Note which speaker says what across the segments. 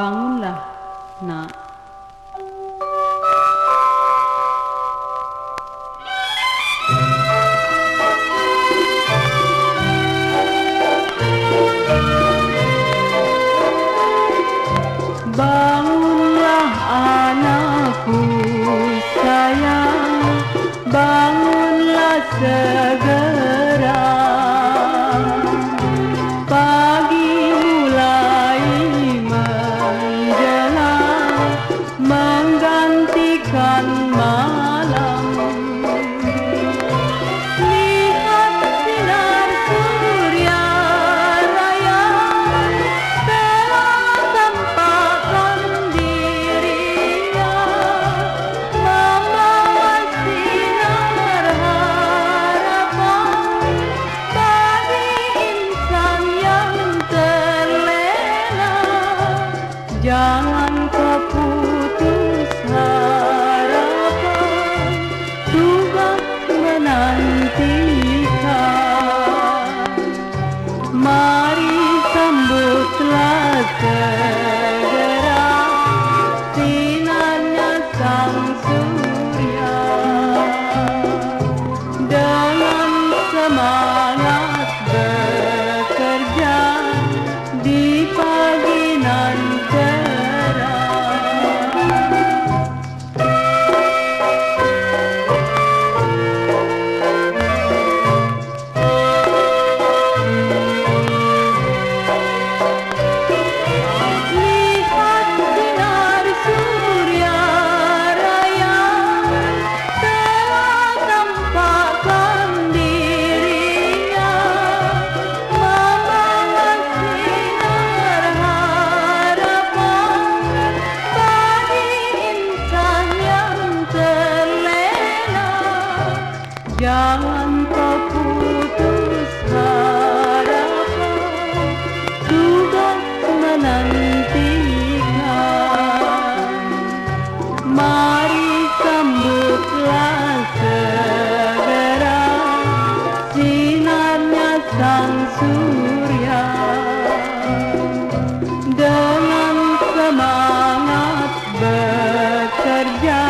Speaker 1: bangunlah nak. surya dengan semangat Jangan kau putus harapan Sudah menantikan Mari sambutlah segera Sinarnya sang surya Dengan semangat bekerja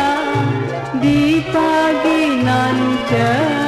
Speaker 1: Di pagi nanti.